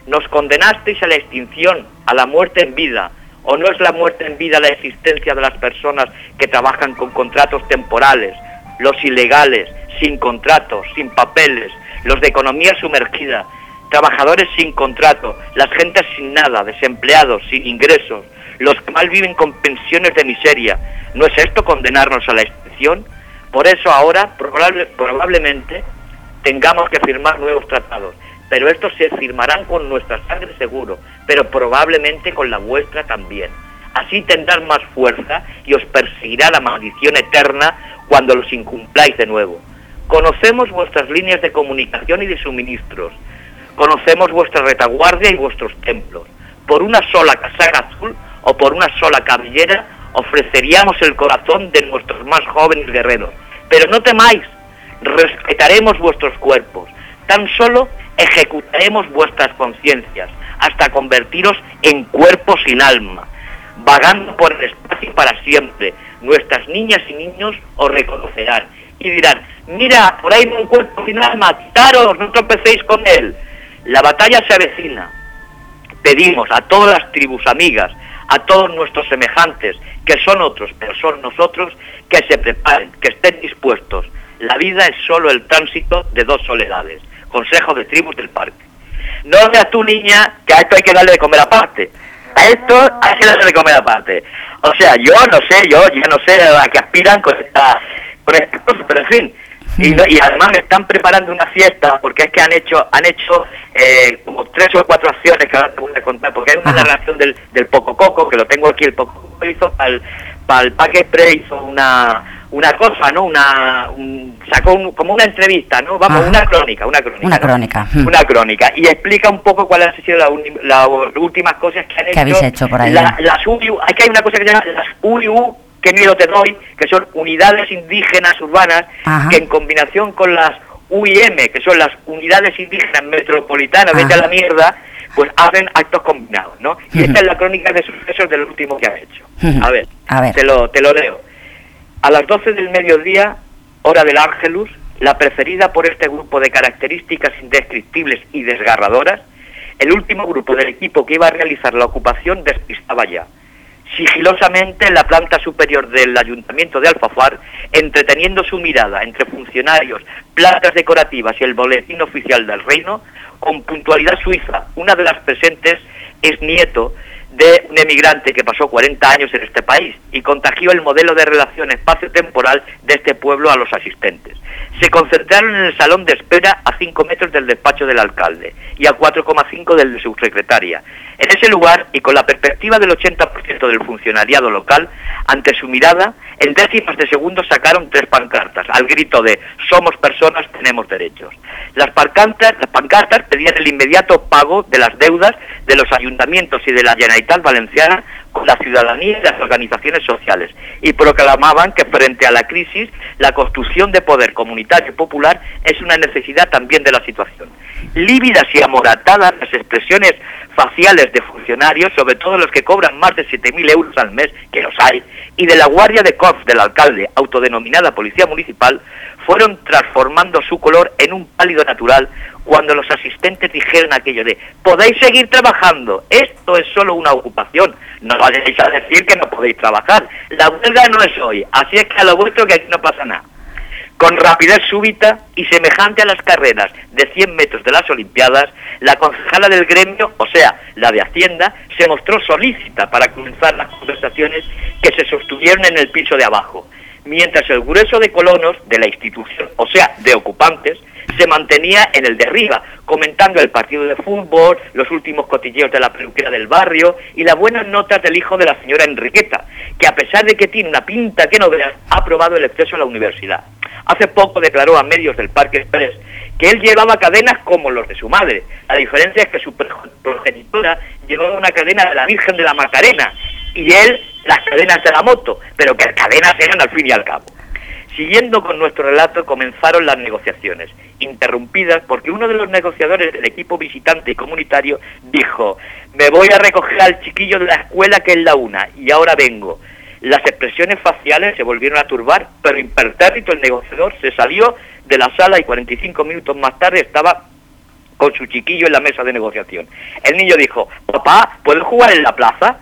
Nos condenasteis a la extinción, a la muerte en vida, o no es la muerte en vida la existencia de las personas que trabajan con contratos temporales, los ilegales, sin contratos, sin papeles, los de economía sumergida, trabajadores sin contrato, las gentes sin nada, desempleados, sin ingresos, los que mal viven con pensiones de miseria. ¿No es esto condenarnos a la extinción? Por eso ahora probable- probablemente tengamos que firmar nuevos tratados, pero estos se firmarán con nuestra sangre seguro, pero probablemente con la vuestra también. Así tendrán más fuerza y os perseguirá la maldición eterna cuando los incumpláis de nuevo. Conocemos vuestras líneas de comunicación y de suministros. Conocemos vuestra retaguardia y vuestros templos. Por una sola casaca azul o por una sola cabellera ofreceríamos el corazón de nuestros más jóvenes guerreros. Pero no temáis, respetaremos vuestros cuerpos. Tan solo ejecutaremos vuestras conciencias hasta convertiros en cuerpos sin alma, vagando por el espacio para siempre. Nuestras niñas y niños os reconocerán y dirán, mira, por ahí va un cuerpo sin alma, quitaros, no tropecéis con él. La batalla se avecina. Pedimos a todas las tribus amigas, a todos nuestros semejantes, que son otros, pero son nosotros, que se preparen, que estén dispuestos. La vida es solo el tránsito de dos soledades. Consejo de tribus del parque. No veas tú, niña, que a esto hay que darle de comer aparte. A esto hay que darle de comer aparte. O sea, yo no sé, yo ya no sé a qué aspiran con esta, con esta cosa, pero en fin. Y, no- y además me están preparando una fiesta porque es que han hecho han hecho eh, como tres o cuatro acciones que ahora te voy a contar porque hay una narración del, del Poco Coco que lo tengo aquí el Poco Coco hizo para el, para el hizo una una cosa no una un- sacó un- como una entrevista no vamos Ajá. una crónica una crónica Una ¿no? crónica, mm. una crónica y explica un poco cuáles han sido las últimas cosas que han hecho ¿Qué habéis hecho por ahí? la- las UIU, hay que hay una cosa que se llama las UIU, que miedo te doy, que son unidades indígenas urbanas, Ajá. que en combinación con las UIM, que son las unidades indígenas metropolitanas, vete a la mierda, pues hacen actos combinados, ¿no? Y esta es la crónica de sucesos del último que han hecho. A ver, A ver. Te, lo, te lo leo. A las 12 del mediodía, hora del Ángelus, la preferida por este grupo de características indescriptibles y desgarradoras, el último grupo del equipo que iba a realizar la ocupación despistaba ya. Sigilosamente en la planta superior del ayuntamiento de Alfafar, entreteniendo su mirada entre funcionarios, plantas decorativas y el boletín oficial del reino, con puntualidad suiza, una de las presentes es nieto de un emigrante que pasó 40 años en este país y contagió el modelo de relación espacio-temporal de este pueblo a los asistentes. Se concentraron en el salón de espera a 5 metros del despacho del alcalde y a 4,5 del de su secretaria. En ese lugar, y con la perspectiva del 80% del funcionariado local, ante su mirada, en décimas de segundo sacaron tres pancartas, al grito de «Somos personas, tenemos derechos». Las pancartas, las pancartas pedían el inmediato pago de las deudas de los ayuntamientos y de la Generalitat Valenciana la ciudadanía y las organizaciones sociales y proclamaban que frente a la crisis la construcción de poder comunitario y popular es una necesidad también de la situación. Lívidas y amoratadas las expresiones faciales de funcionarios, sobre todo los que cobran más de 7.000 euros al mes, que los hay, y de la Guardia de Corps del alcalde, autodenominada Policía Municipal, fueron transformando su color en un pálido natural cuando los asistentes dijeron aquello de podéis seguir trabajando, esto es solo una ocupación, no vayáis a decir que no podéis trabajar, la huelga no es hoy, así es que a lo vuestro que aquí no pasa nada. Con rapidez súbita y semejante a las carreras de 100 metros de las Olimpiadas, la concejala del gremio, o sea, la de Hacienda, se mostró solícita para comenzar las conversaciones que se sostuvieron en el piso de abajo, mientras el grueso de colonos de la institución, o sea, de ocupantes, se mantenía en el de arriba, comentando el partido de fútbol, los últimos cotilleos de la peluquera del barrio y las buenas notas del hijo de la señora Enriqueta, que a pesar de que tiene una pinta que no veas, ha aprobado el acceso a la universidad. Hace poco declaró a medios del Parque Express que él llevaba cadenas como los de su madre. La diferencia es que su pro- progenitora llevaba una cadena de la Virgen de la Macarena y él las cadenas de la moto, pero que cadenas eran al fin y al cabo. Siguiendo con nuestro relato, comenzaron las negociaciones, interrumpidas porque uno de los negociadores del equipo visitante y comunitario dijo, me voy a recoger al chiquillo de la escuela que es la una, y ahora vengo. Las expresiones faciales se volvieron a turbar, pero impertérrito el negociador se salió de la sala y 45 minutos más tarde estaba con su chiquillo en la mesa de negociación. El niño dijo, papá, ¿puedo jugar en la plaza?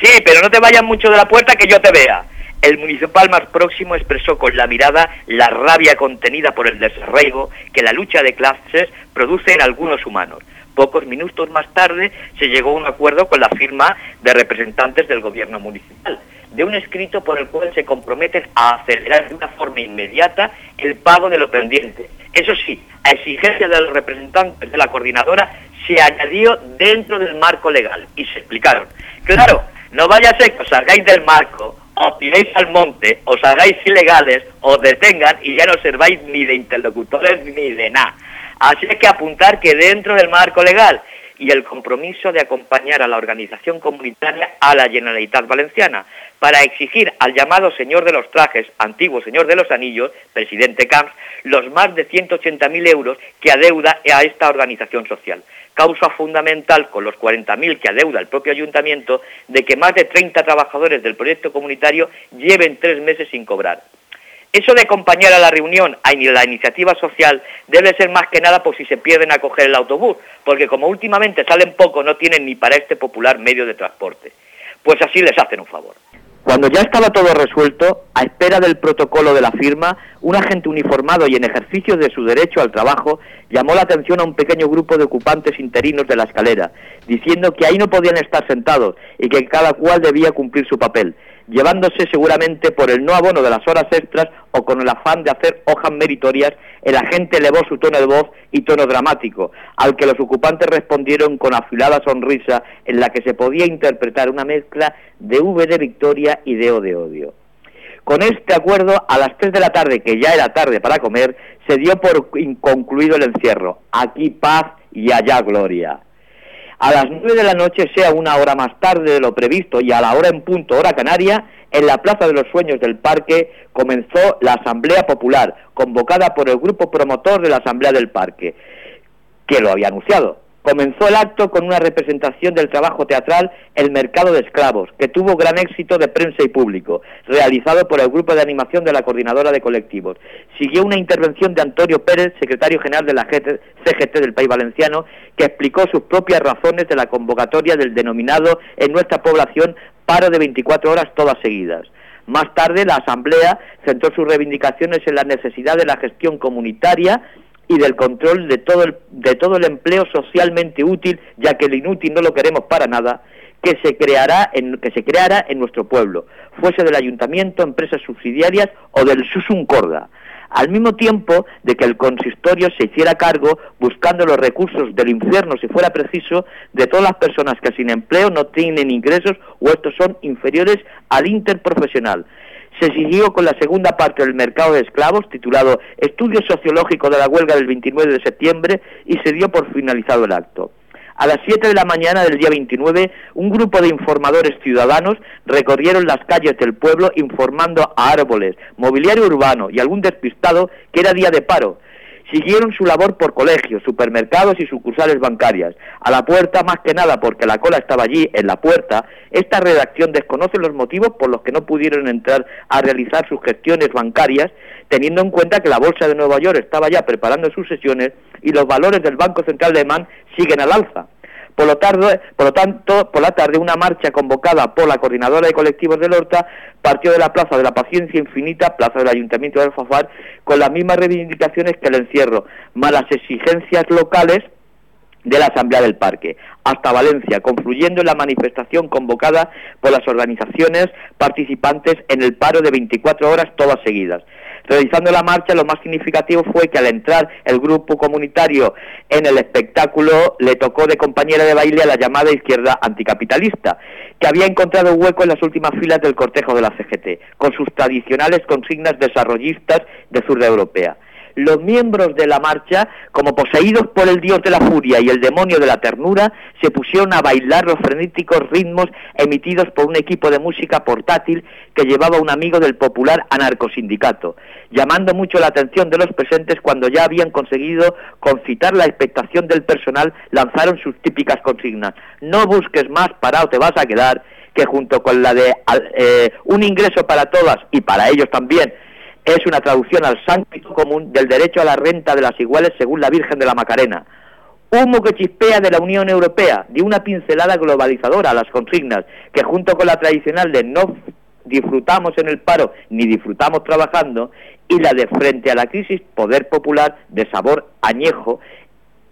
Sí, pero no te vayas mucho de la puerta que yo te vea. El municipal más próximo expresó con la mirada la rabia contenida por el desarraigo que la lucha de clases produce en algunos humanos. Pocos minutos más tarde se llegó a un acuerdo con la firma de representantes del gobierno municipal, de un escrito por el cual se comprometen a acelerar de una forma inmediata el pago de lo pendiente. Eso sí, a exigencia de los representantes de la coordinadora se añadió dentro del marco legal y se explicaron. Claro, no vaya a ser que os salgáis del marco, os tiréis al monte, os hagáis ilegales, os detengan y ya no serváis ni de interlocutores ni de nada. Así es que apuntar que dentro del marco legal y el compromiso de acompañar a la organización comunitaria a la Generalitat Valenciana para exigir al llamado señor de los trajes, antiguo señor de los anillos, presidente Camps, los más de 180.000 euros que adeuda a esta organización social. Causa fundamental con los 40.000 que adeuda el propio ayuntamiento de que más de 30 trabajadores del proyecto comunitario lleven tres meses sin cobrar. Eso de acompañar a la reunión, a la iniciativa social, debe ser más que nada por si se pierden a coger el autobús, porque como últimamente salen poco, no tienen ni para este popular medio de transporte. Pues así les hacen un favor. Cuando ya estaba todo resuelto, a espera del protocolo de la firma, un agente uniformado y en ejercicio de su derecho al trabajo llamó la atención a un pequeño grupo de ocupantes interinos de la escalera, diciendo que ahí no podían estar sentados y que cada cual debía cumplir su papel, llevándose seguramente por el no abono de las horas extras o con el afán de hacer hojas meritorias, el agente elevó su tono de voz y tono dramático, al que los ocupantes respondieron con afilada sonrisa en la que se podía interpretar una mezcla de V de victoria y de O de odio. Con este acuerdo, a las 3 de la tarde, que ya era tarde para comer, se dio por concluido el encierro. Aquí paz y allá gloria. A las 9 de la noche, sea una hora más tarde de lo previsto y a la hora en punto hora canaria, en la Plaza de los Sueños del Parque comenzó la Asamblea Popular, convocada por el grupo promotor de la Asamblea del Parque, que lo había anunciado. Comenzó el acto con una representación del trabajo teatral El Mercado de Esclavos, que tuvo gran éxito de prensa y público, realizado por el grupo de animación de la Coordinadora de Colectivos. Siguió una intervención de Antonio Pérez, secretario general de la GT CGT del País Valenciano, que explicó sus propias razones de la convocatoria del denominado en nuestra población paro de 24 horas todas seguidas. Más tarde, la Asamblea centró sus reivindicaciones en la necesidad de la gestión comunitaria y del control de todo el, de todo el empleo socialmente útil, ya que el inútil no lo queremos para nada, que se creará en, que se creara en nuestro pueblo, fuese del ayuntamiento, empresas subsidiarias o del Susun Corda. Al mismo tiempo de que el consistorio se hiciera cargo, buscando los recursos del infierno, si fuera preciso, de todas las personas que sin empleo no tienen ingresos o estos son inferiores al interprofesional se siguió con la segunda parte del mercado de esclavos, titulado Estudio Sociológico de la Huelga del 29 de septiembre, y se dio por finalizado el acto. A las 7 de la mañana del día 29, un grupo de informadores ciudadanos recorrieron las calles del pueblo informando a árboles, mobiliario urbano y algún despistado que era día de paro. Siguieron su labor por colegios, supermercados y sucursales bancarias. A la puerta, más que nada porque la cola estaba allí, en la puerta, esta redacción desconoce los motivos por los que no pudieron entrar a realizar sus gestiones bancarias, teniendo en cuenta que la Bolsa de Nueva York estaba ya preparando sus sesiones y los valores del Banco Central Alemán siguen al alza. Por lo, tarde, por lo tanto, por la tarde, una marcha convocada por la Coordinadora de Colectivos del Horta partió de la Plaza de la Paciencia Infinita, Plaza del Ayuntamiento de Alfafar, con las mismas reivindicaciones que el encierro, más las exigencias locales de la Asamblea del Parque, hasta Valencia, confluyendo en la manifestación convocada por las organizaciones participantes en el paro de 24 horas todas seguidas. Realizando la marcha, lo más significativo fue que al entrar el grupo comunitario en el espectáculo, le tocó de compañera de baile a la llamada izquierda anticapitalista, que había encontrado hueco en las últimas filas del cortejo de la CGT, con sus tradicionales consignas desarrollistas de zurda europea los miembros de la marcha, como poseídos por el dios de la furia y el demonio de la ternura, se pusieron a bailar los frenéticos ritmos emitidos por un equipo de música portátil que llevaba un amigo del popular anarcosindicato, llamando mucho la atención de los presentes cuando ya habían conseguido concitar la expectación del personal, lanzaron sus típicas consignas. No busques más, parado te vas a quedar, que junto con la de eh, un ingreso para todas y para ellos también, es una traducción al sánctito común del derecho a la renta de las iguales según la Virgen de la Macarena. Humo que chispea de la Unión Europea, de una pincelada globalizadora a las consignas, que junto con la tradicional de no disfrutamos en el paro ni disfrutamos trabajando, y la de frente a la crisis, poder popular de sabor añejo,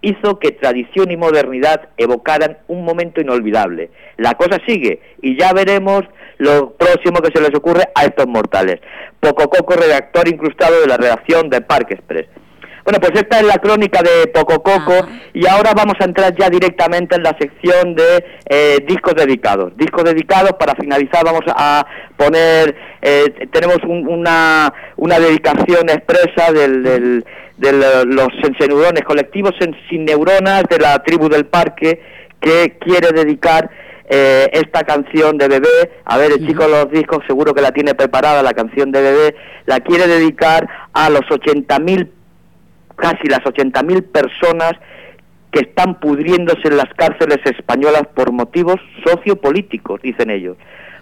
hizo que tradición y modernidad evocaran un momento inolvidable. La cosa sigue y ya veremos lo próximo que se les ocurre a estos mortales. Poco Coco, redactor incrustado de la redacción de Parque Express. Bueno, pues esta es la crónica de Poco Coco y ahora vamos a entrar ya directamente en la sección de eh, discos dedicados. Discos dedicados, para finalizar vamos a poner, eh, tenemos un- una, una dedicación expresa del, del- de lo- los senseneurones colectivos sin neuronas de la tribu del parque que quiere dedicar eh, esta canción de bebé, a ver, el chico de los discos seguro que la tiene preparada, la canción de bebé, la quiere dedicar a los 80.000 casi las 80.000 personas que están pudriéndose en las cárceles españolas por motivos sociopolíticos, dicen ellos.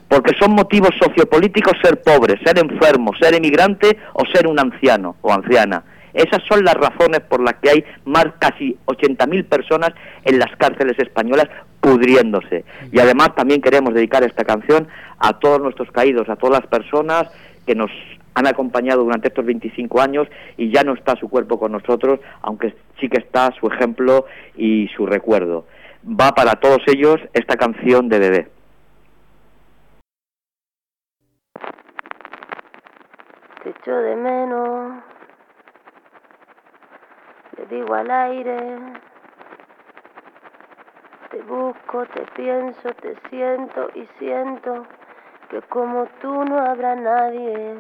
Porque son motivos sociopolíticos ser pobre, ser enfermo, ser emigrante o ser un anciano o anciana. Esas son las razones por las que hay más casi 80.000 personas en las cárceles españolas pudriéndose. Y además también queremos dedicar esta canción a todos nuestros caídos, a todas las personas que nos han acompañado durante estos 25 años y ya no está su cuerpo con nosotros, aunque sí que está su ejemplo y su recuerdo. Va para todos ellos esta canción de bebé. Te echo de menos, le digo al aire. Te busco, te pienso, te siento y siento que como tú no habrá nadie.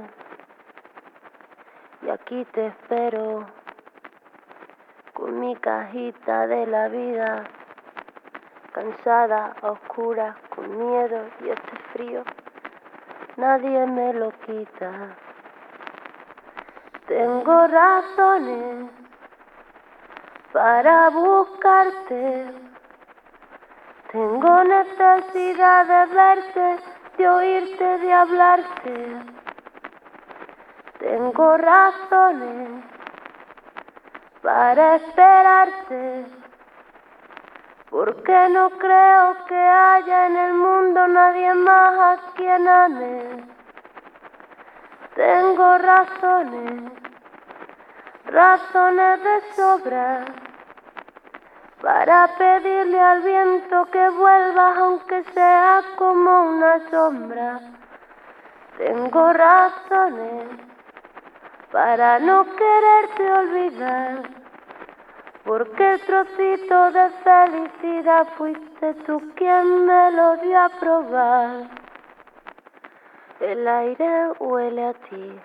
Y aquí te espero con mi cajita de la vida, cansada, oscura, con miedo y este frío. Nadie me lo quita. Tengo razones para buscarte. Tengo necesidad de verte, de oírte, de hablarte. Tengo razones para esperarte. Porque no creo que haya en el mundo nadie más a quien ame. Tengo razones, razones de sobra para pedirle al viento que vuelva aunque sea como una sombra. Tengo razones para no quererte olvidar, porque el trocito de felicidad fuiste tú quien me lo dio a probar. El aire huele a ti,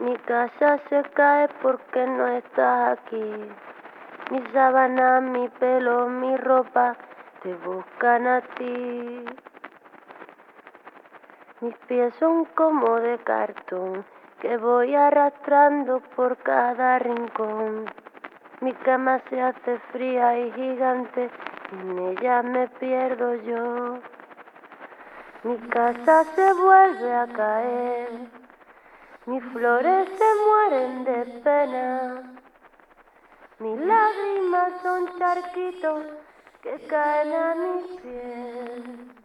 mi casa se cae porque no estás aquí. Mi sábana, mi pelo, mi ropa te buscan a ti. Mis pies son como de cartón que voy arrastrando por cada rincón. Mi cama se hace fría y gigante, en ella me pierdo yo. Mi casa se vuelve a caer, mis flores se mueren de pena. Mis lágrimas son charquitos que caen a mi piel.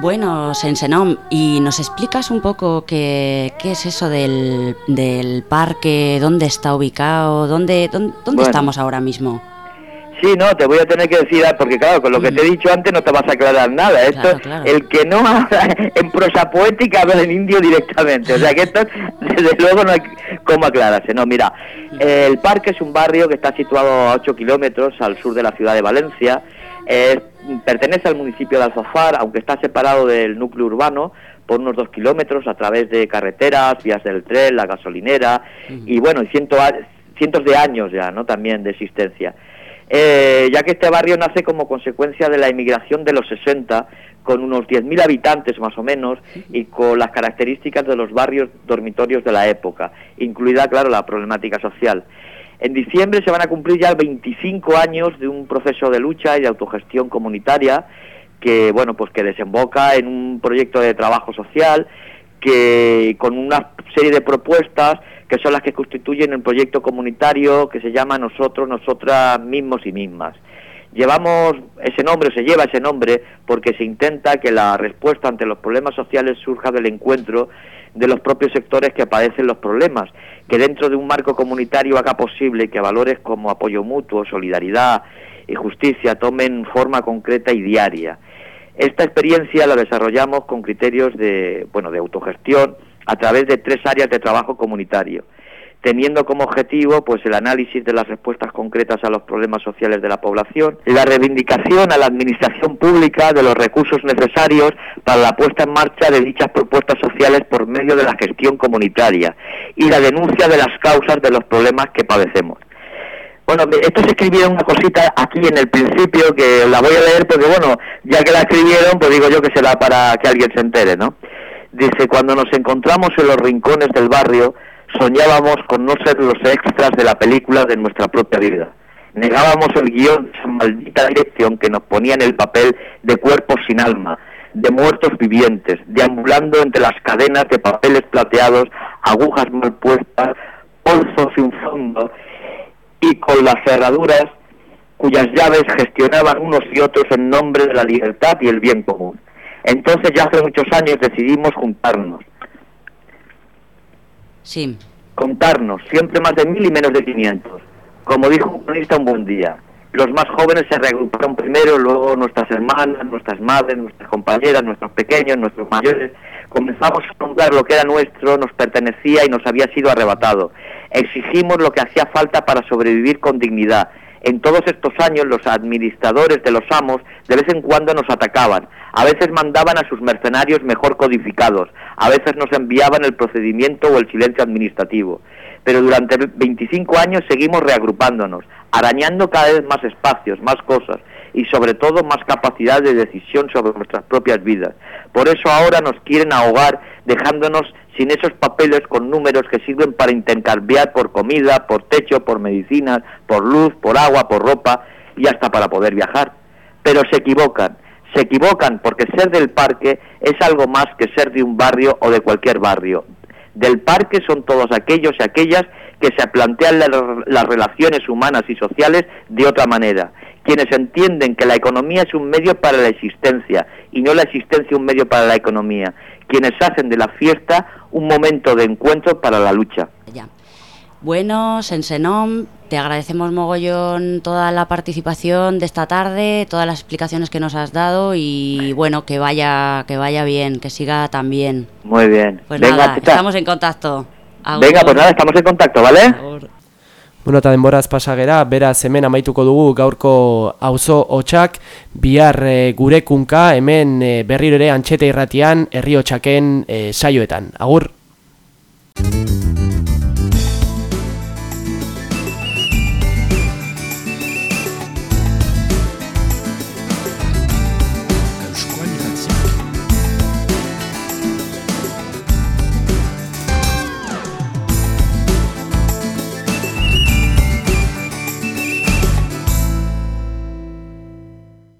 Bueno, Sensenom, ¿y nos explicas un poco qué, qué es eso del, del parque? ¿Dónde está ubicado? ¿Dónde, dónde, dónde Bueno. estamos ahora mismo? Sí, no, te voy a tener que decir, ah, porque claro, con lo que te he dicho antes no te vas a aclarar nada. Esto, Claro, claro. el que no habla en prosa poética habla en indio directamente. O sea que esto, desde luego, no hay cómo aclararse. No, mira, el parque es un barrio que está situado a 8 kilómetros al sur de la ciudad de Valencia. Es- pertenece al municipio de Alfafar, aunque está separado del núcleo urbano por unos dos kilómetros a través de carreteras, vías del tren, la gasolinera y bueno, ciento cientos de años ya, ¿no? También de existencia. Eh, ya que este barrio nace como consecuencia de la inmigración de los 60, con unos 10.000 habitantes más o menos, y con las características de los barrios dormitorios de la época, incluida, claro, la problemática social. En diciembre se van a cumplir ya 25 años de un proceso de lucha y de autogestión comunitaria que, bueno, pues que desemboca en un proyecto de trabajo social que con una serie de propuestas que son las que constituyen el proyecto comunitario que se llama Nosotros, Nosotras mismos y mismas. Llevamos ese nombre, se lleva ese nombre, porque se intenta que la respuesta ante los problemas sociales surja del encuentro de los propios sectores que padecen los problemas, que dentro de un marco comunitario haga posible que valores como apoyo mutuo, solidaridad y justicia tomen forma concreta y diaria. Esta experiencia la desarrollamos con criterios de, bueno, de autogestión a través de tres áreas de trabajo comunitario, teniendo como objetivo pues el análisis de las respuestas concretas a los problemas sociales de la población, la reivindicación a la administración pública de los recursos necesarios para la puesta en marcha de dichas propuestas sociales por medio de la gestión comunitaria y la denuncia de las causas de los problemas que padecemos. Bueno, esto se escribieron una cosita aquí en el principio que la voy a leer porque, bueno, ya que la escribieron, pues digo yo que será para que alguien se entere, ¿no? Dice, cuando nos encontramos en los rincones del barrio, soñábamos con no ser los extras de la película de nuestra propia vida. Negábamos el guion de esa maldita dirección que nos ponía en el papel de cuerpos sin alma, de muertos vivientes, deambulando entre las cadenas de papeles plateados, agujas mal puestas, bolsos sin fondo y con las cerraduras cuyas llaves gestionaban unos y otros en nombre de la libertad y el bien común. Entonces ya hace muchos años decidimos juntarnos, Sí. contarnos, siempre más de mil y menos de 500. Como dijo un cronista un buen día, los más jóvenes se reagruparon primero, luego nuestras hermanas, nuestras madres, nuestras compañeras, nuestros pequeños, nuestros mayores. Comenzamos a contar lo que era nuestro, nos pertenecía y nos había sido arrebatado. Exigimos lo que hacía falta para sobrevivir con dignidad. En todos estos años los administradores de los amos de vez en cuando nos atacaban, a veces mandaban a sus mercenarios mejor codificados, a veces nos enviaban el procedimiento o el silencio administrativo. Pero durante 25 años seguimos reagrupándonos, arañando cada vez más espacios, más cosas y sobre todo más capacidad de decisión sobre nuestras propias vidas. Por eso ahora nos quieren ahogar dejándonos sin esos papeles con números que sirven para intercambiar por comida, por techo, por medicinas, por luz, por agua, por ropa y hasta para poder viajar. Pero se equivocan, se equivocan porque ser del parque es algo más que ser de un barrio o de cualquier barrio. Del parque son todos aquellos y aquellas que se plantean la- las relaciones humanas y sociales de otra manera, quienes entienden que la economía es un medio para la existencia y no la existencia un medio para la economía, quienes hacen de la fiesta un momento de encuentro para la lucha. Ya. Bueno, Sensenom, te agradecemos mogollón toda la participación de esta tarde, todas las explicaciones que nos has dado y bueno, que vaya, que vaya bien, que siga tan bien. Muy bien. Pues Venga, nada, estamos en contacto. Agur. Venga, pues nada, estamos en contacto, ¿vale? Bueno, eta denboraz pasa gera, beraz hemen amaituko dugu gaurko auzo hotxak, bihar e, gure kunka hemen e, berriro ere antxete irratian, herri hotxaken e, saioetan. Agur!